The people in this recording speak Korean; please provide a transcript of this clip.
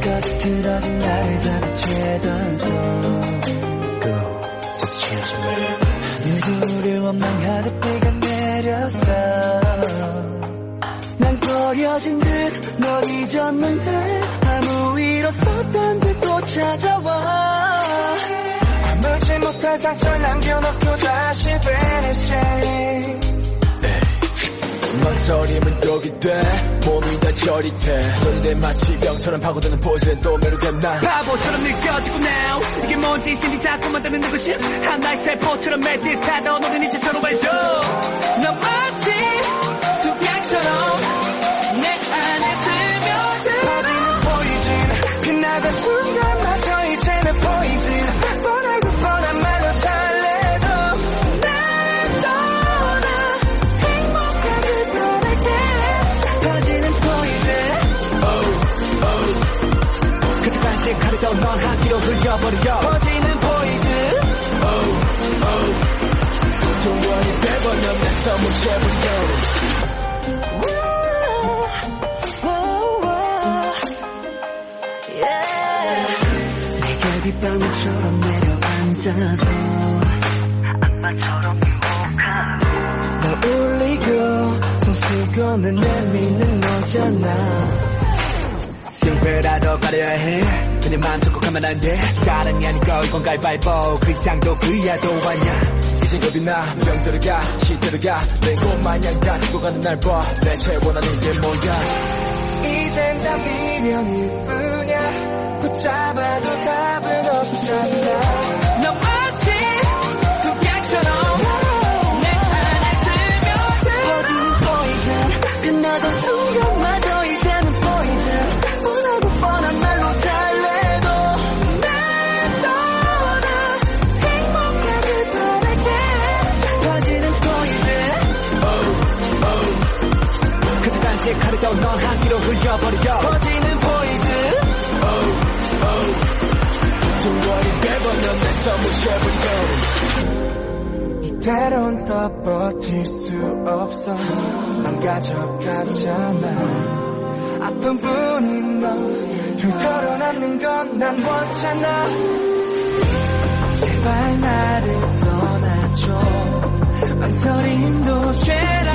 가득 틀어진 나를 잡아채던 손. Girl, just change me 누구를 원망하듯 비가 내렸어 난 버려진 듯 널 잊었는데 아무 일 없었던 듯 또 찾아와. 아무지 못할 상처 남겨놓고 다시 베네시 망설임은 독이 돼. 몸이 다 저릿해. 저리대 마치 병처럼 파고드는 포즈엔 또 매료된 난 바보처럼 느껴지고 now. 이게 뭔지 신이 자꾸 만 드는 누구시 하나의 세포처럼 맺듯하던 우린 이제 서로 발도 간직하려던 넌 한기로 흘려버려. 퍼지는 포이즌 동원이 돼버려 내 선물 쉐버려 내게 빗방울처럼 내려앉아서 아빠처럼 유혹하고 널 울리고 손수건에 내미는 너잖아 승패라도 가려야 해. 그냥 마음 잡고 가면 안돼. 사랑이 아니고 이건 가위바위보. 그 이상도 그야도 아냐. 이제 겁이 나. 병들어 가 시들어 가 내고 마냥 다치고 가는 날봐. 대체 원하는 게 뭐야? 이젠 다 미련일 뿐이야. 붙잡아도 답은 없잖아 흘렸던 넌 한기로 흘려버려. 퍼지는 포이즈. Oh, oh. Don't worry 매번 넌 내서 무시해버려 이대로는 더 버틸 수 없어. 난 가져갔잖아. 아픈 분인 너흉 털어놨는 건 난 원찮아. 제발 나를 떠나줘. 망설임도 죄라